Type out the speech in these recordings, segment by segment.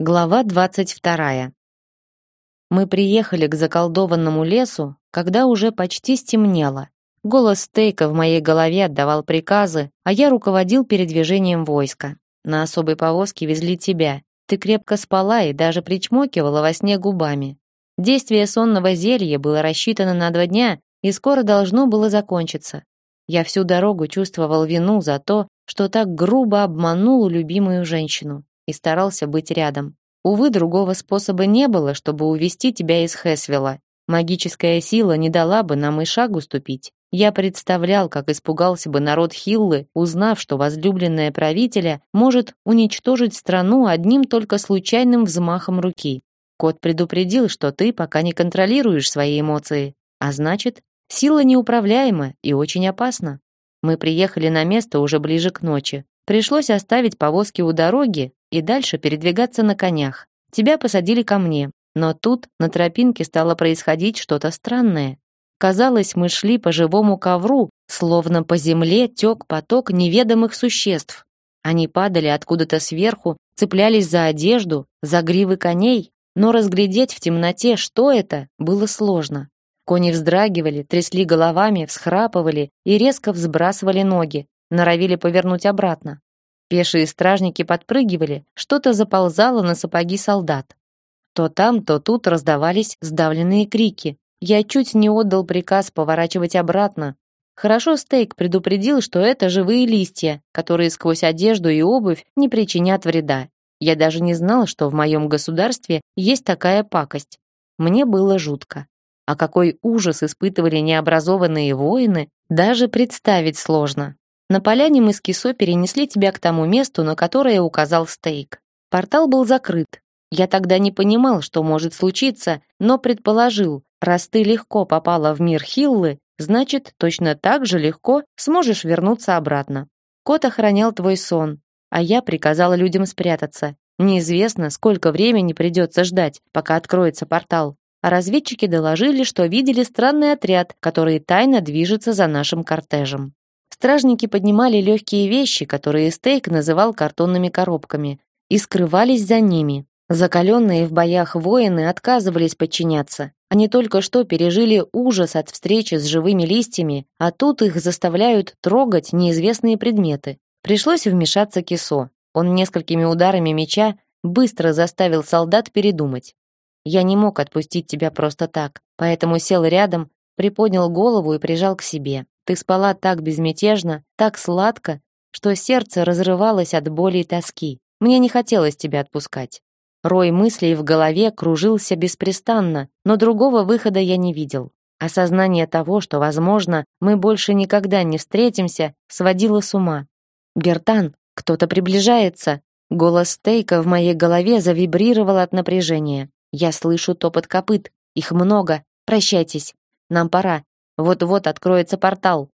Глава двадцать вторая. Мы приехали к заколдованному лесу, когда уже почти стемнело. Голос Стейка в моей голове отдавал приказы, а я руководил передвижением войска. На особой повозке везли тебя. Ты крепко спала и даже причмокивала во сне губами. Действие сонного зелья было рассчитано на два дня и скоро должно было закончиться. Я всю дорогу чувствовал вину за то, что так грубо обманул любимую женщину и старался быть рядом. Увы, другого способа не было, чтобы увести тебя из Хесвилла. Магическая сила не дала бы нам и шагу ступить. Я представлял, как испугался бы народ Хиллы, узнав, что возлюбленная правителя может уничтожить страну одним только случайным взмахом руки. Кот предупредил, что ты пока не контролируешь свои эмоции, а значит, сила неуправляема и очень опасна. Мы приехали на место уже ближе к ночи. Пришлось оставить повозки у дороги и дальше передвигаться на конях. Тебя посадили ко мне, но тут на тропинке стало происходить что-то странное. Казалось, мы шли по живому ковру, словно по земле тек поток неведомых существ. Они падали откуда-то сверху, цеплялись за одежду, за гривы коней, но разглядеть в темноте, что это, было сложно. Кони вздрагивали, трясли головами, всхрапывали и резко взбрасывали ноги, норовили повернуть обратно. Пешие стражники подпрыгивали, что-то заползало на сапоги солдат. То там, то тут раздавались сдавленные крики. Я чуть не отдал приказ поворачивать обратно. Хорошо Стейк предупредил, что это живые листья, которые сквозь одежду и обувь не причинят вреда. Я даже не знал, что в моем государстве есть такая пакость. Мне было жутко. А какой ужас испытывали необразованные воины, даже представить сложно. На поляне мы с Кисо перенесли тебя к тому месту, на которое указал Стейк. Портал был закрыт. Я тогда не понимал, что может случиться, но предположил, раз ты легко попала в мир Хиллы, значит, точно так же легко сможешь вернуться обратно. Кот охранял твой сон, а я приказала людям спрятаться. Неизвестно, сколько времени придется ждать, пока откроется портал. А разведчики доложили, что видели странный отряд, который тайно движется за нашим кортежем. Стражники поднимали легкие вещи, которые Стейк называл картонными коробками, и скрывались за ними. Закаленные в боях воины отказывались подчиняться. Они только что пережили ужас от встречи с живыми листьями, а тут их заставляют трогать неизвестные предметы. Пришлось вмешаться Кисо. Он несколькими ударами меча быстро заставил солдат передумать. Я не мог отпустить тебя просто так, поэтому сел рядом, приподнял голову и прижал к себе. Ты спала так безмятежно, так сладко, что сердце разрывалось от боли и тоски. Мне не хотелось тебя отпускать. Рой мыслей в голове кружился беспрестанно, но другого выхода я не видел. Осознание того, что, возможно, мы больше никогда не встретимся, сводило с ума. «Бертан, кто-то приближается!» Голос Стейка в моей голове завибрировал от напряжения. Я слышу топот копыт. Их много. Прощайтесь. Нам пора. Вот-вот откроется портал.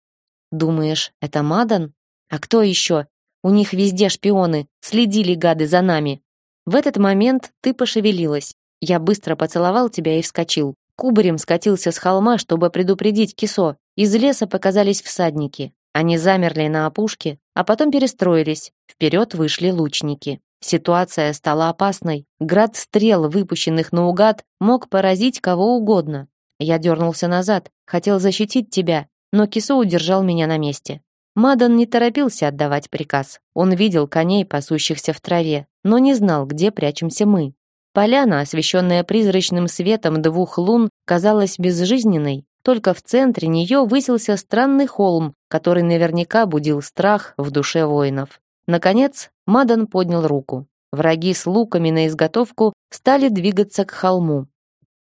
Думаешь, это Мадан? А кто еще? У них везде шпионы. Следили гады за нами. В этот момент ты пошевелилась. Я быстро поцеловал тебя и вскочил. Кубарем скатился с холма, чтобы предупредить кисо. Из леса показались всадники. Они замерли на опушке, а потом перестроились. Вперед вышли лучники. Ситуация стала опасной. Град стрел, выпущенных наугад, мог поразить кого угодно. Я дернулся назад, хотел защитить тебя, но Кисо удержал меня на месте. Мадан не торопился отдавать приказ. Он видел коней, пасущихся в траве, но не знал, где прячемся мы. Поляна, освещенная призрачным светом двух лун, казалась безжизненной. Только в центре нее высился странный холм, который наверняка будил страх в душе воинов. Наконец, Мадан поднял руку. Враги с луками на изготовку стали двигаться к холму.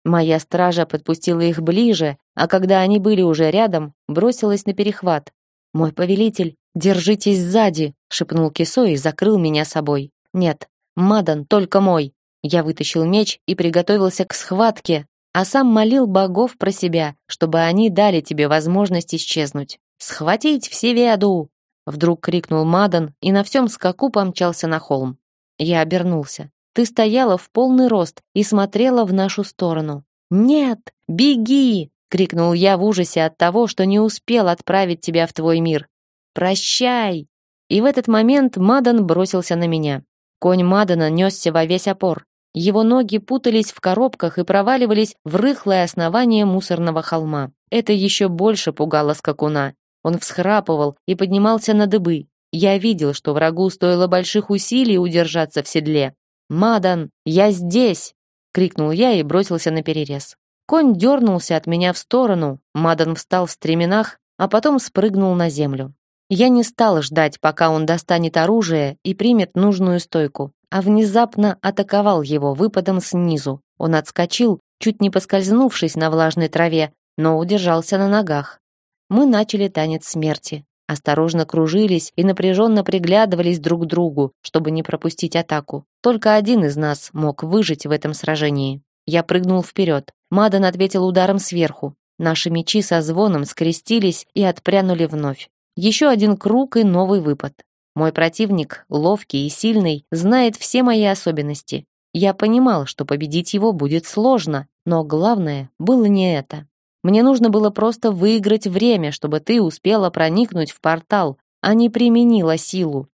Моя стража подпустила их ближе, а когда они были уже рядом, бросилась на перехват. «Мой повелитель, держитесь сзади!» — шепнул Кисо и закрыл меня собой. «Нет, Мадан только мой!» Я вытащил меч и приготовился к схватке, а сам молил богов про себя, чтобы они дали тебе возможность исчезнуть. «Схватить все веду!» Вдруг крикнул Мадан и на всем скаку помчался на холм. Я обернулся. Ты стояла в полный рост и смотрела в нашу сторону. Нет, беги, крикнул я в ужасе от того, что не успел отправить тебя в твой мир. Прощай. И в этот момент Мадан бросился на меня. Конь Мадана несся во весь опор. Его ноги путались в коробках и проваливались в рыхлое основание мусорного холма. Это еще больше пугало скакуна. Он всхрапывал и поднимался на дыбы. Я видел, что врагу стоило больших усилий удержаться в седле. «Мадан, я здесь!» — крикнул я и бросился на перерез. Конь дернулся от меня в сторону, Мадан встал в стременах, а потом спрыгнул на землю. Я не стал ждать, пока он достанет оружие и примет нужную стойку, а внезапно атаковал его выпадом снизу. Он отскочил, чуть не поскользнувшись на влажной траве, но удержался на ногах. Мы начали танец смерти. Осторожно кружились и напряженно приглядывались друг к другу, чтобы не пропустить атаку. Только один из нас мог выжить в этом сражении. Я прыгнул вперед. Мадан ответил ударом сверху. Наши мечи со звоном скрестились и отпрянули вновь. Еще один круг и новый выпад. Мой противник, ловкий и сильный, знает все мои особенности. Я понимал, что победить его будет сложно, но главное было не это. Мне нужно было просто выиграть время, чтобы ты успела проникнуть в портал, а не применила силу.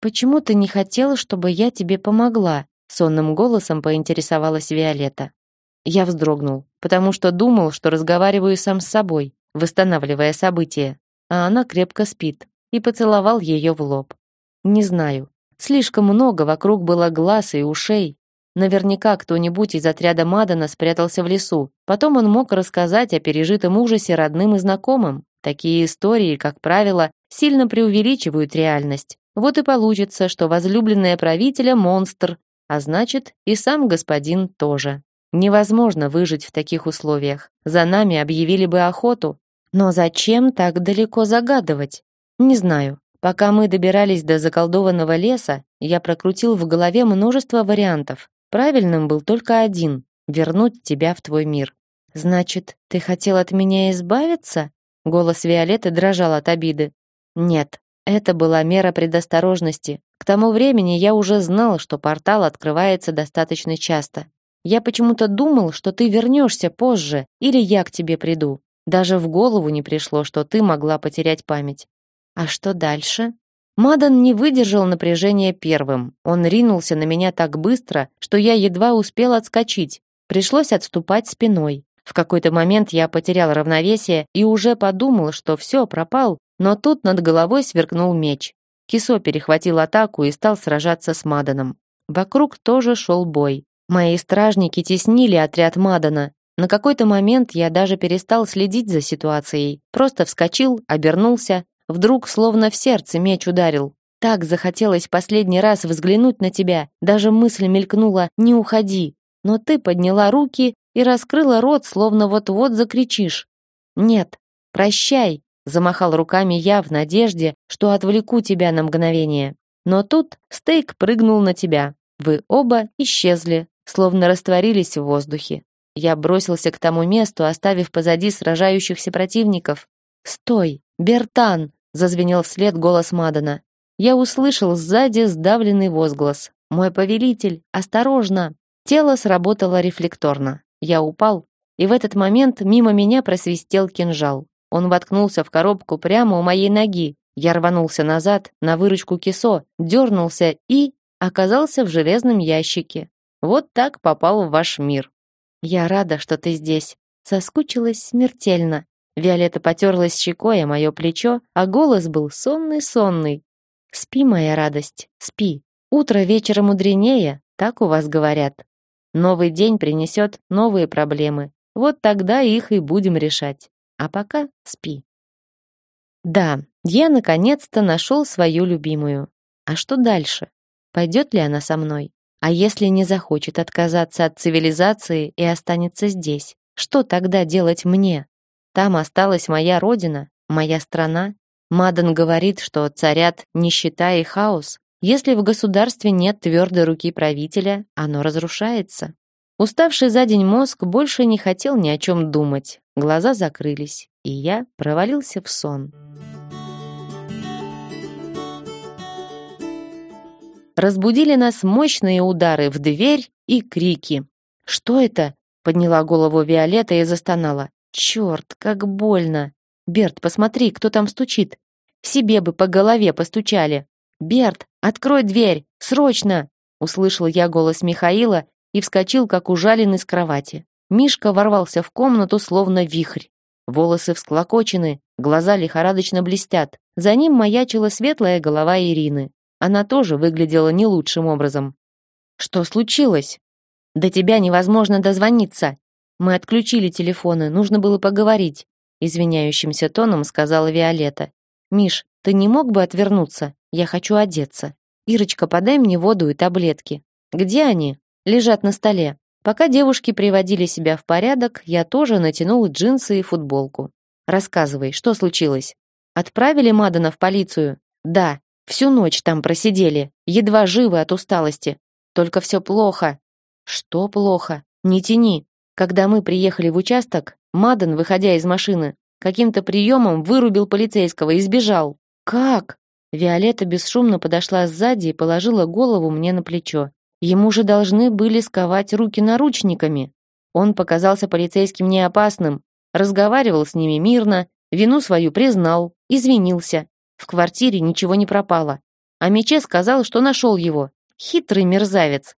Почему ты не хотела, чтобы я тебе помогла? сонным голосом поинтересовалась Виолетта. Я вздрогнул, потому что думал, что разговариваю сам с собой, восстанавливая события а она крепко спит, и поцеловал ее в лоб. Не знаю, слишком много вокруг было глаз и ушей. Наверняка кто-нибудь из отряда Мадана спрятался в лесу. Потом он мог рассказать о пережитом ужасе родным и знакомым. Такие истории, как правило, сильно преувеличивают реальность. Вот и получится, что возлюбленная правителя монстр, а значит, и сам господин тоже. Невозможно выжить в таких условиях. За нами объявили бы охоту, но зачем так далеко загадывать? Не знаю. Пока мы добирались до заколдованного леса, я прокрутил в голове множество вариантов. Правильным был только один вернуть тебя в твой мир. Значит, ты хотел от меня избавиться? Голос Виолетты дрожал от обиды. Нет, это была мера предосторожности. К тому времени я уже знал, что портал открывается достаточно часто. Я почему-то думал, что ты вернешься позже, или я к тебе приду. Даже в голову не пришло, что ты могла потерять память. А что дальше? Мадан не выдержал напряжения первым. Он ринулся на меня так быстро, что я едва успел отскочить. Пришлось отступать спиной. В какой-то момент я потерял равновесие и уже подумал, что все, пропал, но тут над головой сверкнул меч. Кисо перехватил атаку и стал сражаться с Маданом. Вокруг тоже шел бой. Мои стражники теснили отряд Мадана, на какой-то момент я даже перестал следить за ситуацией. Просто вскочил, обернулся. Вдруг словно в сердце меч ударил. Так захотелось последний раз взглянуть на тебя. Даже мысль мелькнула «не уходи». Но ты подняла руки и раскрыла рот, словно вот-вот закричишь. «Нет, прощай», замахал руками я в надежде, что отвлеку тебя на мгновение. Но тут стейк прыгнул на тебя. Вы оба исчезли, словно растворились в воздухе. Я бросился к тому месту, оставив позади сражающихся противников. "Стой, Бертан!" Зазвенел вслед голос Мадана. Я услышал сзади сдавленный возглас. "Мой повелитель, осторожно!" Тело сработало рефлекторно. Я упал, и в этот момент мимо меня просвистел кинжал. Он воткнулся в коробку прямо у моей ноги. Я рванулся назад, на выручку кисо, дернулся и оказался в железном ящике. Вот так попал в ваш мир. Я рада, что ты здесь. Соскучилась смертельно. Виолетта потерлась щекой о мое плечо, а голос был сонный-сонный. Спи, моя радость, спи. Утро вечера мудренее, так у вас говорят. Новый день принесет новые проблемы. Вот тогда их и будем решать. А пока спи. Да, я наконец-то нашел свою любимую. А что дальше? Пойдет ли она со мной? А если не захочет отказаться от цивилизации и останется здесь? Что тогда делать мне? Там осталась моя родина, моя страна. Мадан говорит, что царят нищета и хаос. Если в государстве нет твердой руки правителя, оно разрушается. Уставший за день мозг больше не хотел ни о чем думать. Глаза закрылись, и я провалился в сон. разбудили нас мощные удары в дверь и крики. «Что это?» — подняла голову Виолетта и застонала. «Черт, как больно! Берт, посмотри, кто там стучит. Себе бы по голове постучали. Берт, открой дверь, срочно!» Услышал я голос Михаила и вскочил, как ужаленный с кровати. Мишка ворвался в комнату, словно вихрь. Волосы всклокочены, глаза лихорадочно блестят. За ним маячила светлая голова Ирины. Она тоже выглядела не лучшим образом. «Что случилось?» «До тебя невозможно дозвониться. Мы отключили телефоны, нужно было поговорить», извиняющимся тоном сказала Виолетта. «Миш, ты не мог бы отвернуться? Я хочу одеться. Ирочка, подай мне воду и таблетки. Где они? Лежат на столе. Пока девушки приводили себя в порядок, я тоже натянул джинсы и футболку. Рассказывай, что случилось? Отправили Мадана в полицию? Да, всю ночь там просидели, едва живы от усталости. Только все плохо. Что плохо? Не тяни. Когда мы приехали в участок, Мадан, выходя из машины, каким-то приемом вырубил полицейского и сбежал. Как? Виолетта бесшумно подошла сзади и положила голову мне на плечо. Ему же должны были сковать руки наручниками. Он показался полицейским неопасным, разговаривал с ними мирно, вину свою признал, извинился. В квартире ничего не пропало. А Мече сказал, что нашел его. Хитрый мерзавец.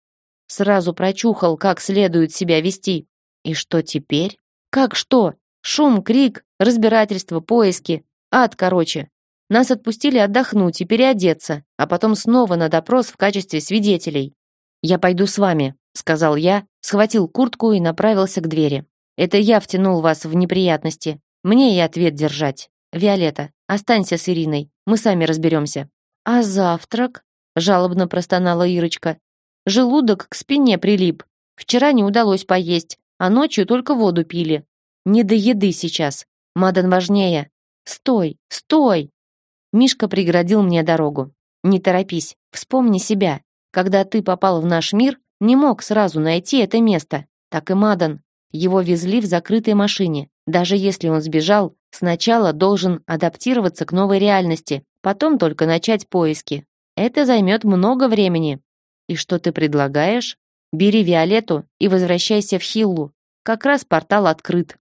Сразу прочухал, как следует себя вести. И что теперь? Как что? Шум, крик, разбирательство, поиски. Ад, короче. Нас отпустили отдохнуть и переодеться, а потом снова на допрос в качестве свидетелей. «Я пойду с вами», — сказал я, схватил куртку и направился к двери. «Это я втянул вас в неприятности. Мне и ответ держать. Виолетта, останься с Ириной, мы сами разберемся». «А завтрак?» — жалобно простонала Ирочка. «Желудок к спине прилип. Вчера не удалось поесть, а ночью только воду пили. Не до еды сейчас. Мадан важнее. Стой, стой!» Мишка преградил мне дорогу. «Не торопись, вспомни себя. Когда ты попал в наш мир, не мог сразу найти это место. Так и Мадан. Его везли в закрытой машине. Даже если он сбежал, сначала должен адаптироваться к новой реальности, потом только начать поиски. Это займет много времени. И что ты предлагаешь? Бери Виолетту и возвращайся в Хиллу. Как раз портал открыт.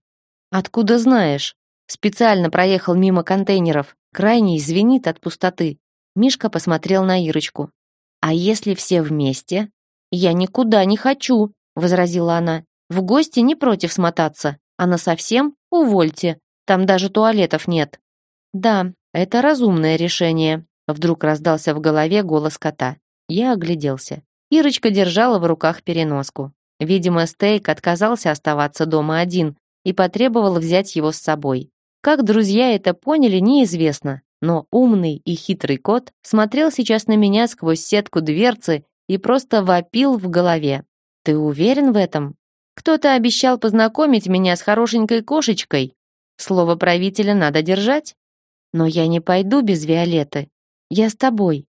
Откуда знаешь? Специально проехал мимо контейнеров. Крайне звенит от пустоты. Мишка посмотрел на Ирочку. А если все вместе? Я никуда не хочу, возразила она. В гости не против смотаться, а на совсем увольте. Там даже туалетов нет. Да, это разумное решение, вдруг раздался в голове голос кота. Я огляделся. Ирочка держала в руках переноску. Видимо, Стейк отказался оставаться дома один и потребовал взять его с собой. Как друзья это поняли, неизвестно, но умный и хитрый кот смотрел сейчас на меня сквозь сетку дверцы и просто вопил в голове. «Ты уверен в этом? Кто-то обещал познакомить меня с хорошенькой кошечкой. Слово правителя надо держать. Но я не пойду без Виолетты. Я с тобой».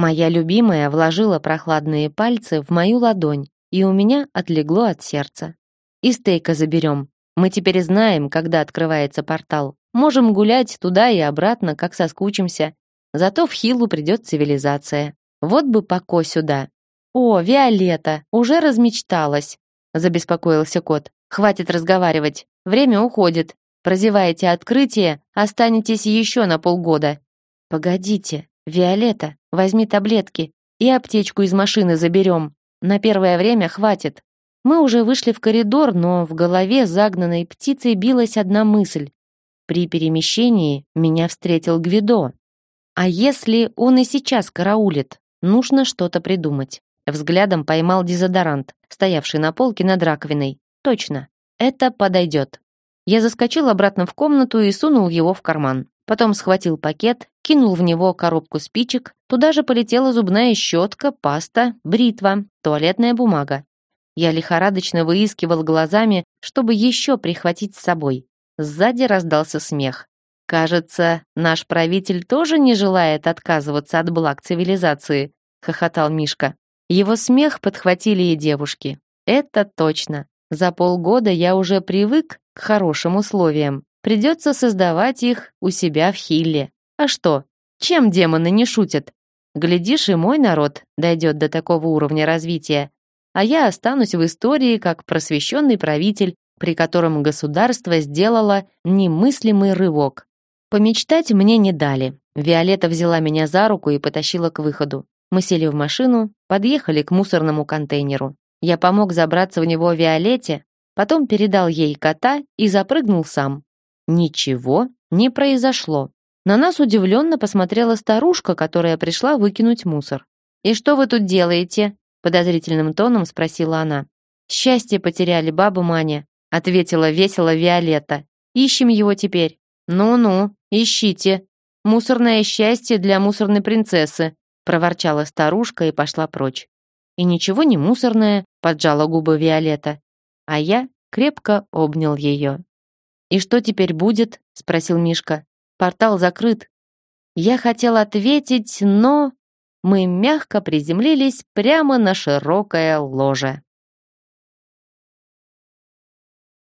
Моя любимая вложила прохладные пальцы в мою ладонь, и у меня отлегло от сердца. «И стейка заберем. Мы теперь знаем, когда открывается портал. Можем гулять туда и обратно, как соскучимся. Зато в Хилу придет цивилизация. Вот бы Пако сюда. О, Виолетта, уже размечталась, забеспокоился кот. Хватит разговаривать. Время уходит. Прозеваете открытие, останетесь еще на полгода. Погодите, Виолетта, возьми таблетки и аптечку из машины заберем. На первое время хватит. Мы уже вышли в коридор, но в голове загнанной птицей билась одна мысль. При перемещении меня встретил Гвидо. А если он и сейчас караулит? Нужно что-то придумать. Взглядом поймал дезодорант, стоявший на полке над раковиной. Точно, это подойдет. Я заскочил обратно в комнату и сунул его в карман. Потом схватил пакет, кинул в него коробку спичек, туда же полетела зубная щетка, паста, бритва, туалетная бумага. Я лихорадочно выискивал глазами, чтобы еще прихватить с собой. Сзади раздался смех. Кажется, наш правитель тоже не желает отказываться от благ цивилизации, хохотал Мишка. Его смех подхватили и девушки. Это точно. За полгода я уже привык к хорошим условиям. Придется создавать их у себя в Хилле. А что? Чем демоны не шутят? Глядишь, и мой народ дойдет до такого уровня развития. А я останусь в истории как просвещенный правитель, при котором государство сделало немыслимый рывок. Помечтать мне не дали. Виолетта взяла меня за руку и потащила к выходу. Мы сели в машину, подъехали к мусорному контейнеру. Я помог забраться в него Виолетте, потом передал ей кота и запрыгнул сам. Ничего не произошло. На нас удивленно посмотрела старушка, которая пришла выкинуть мусор. «И что вы тут делаете?» подозрительным тоном спросила она. «Счастье потеряли, баба Маня», ответила весело Виолетта. «Ищем его теперь». «Ну-ну, ищите. Мусорное счастье для мусорной принцессы», проворчала старушка и пошла прочь. «И ничего не мусорное», поджала губы Виолетта. А я крепко обнял ее. «И что теперь будет?» спросил Мишка. «Портал закрыт». Я хотел ответить, но мы мягко приземлились прямо на широкое ложе.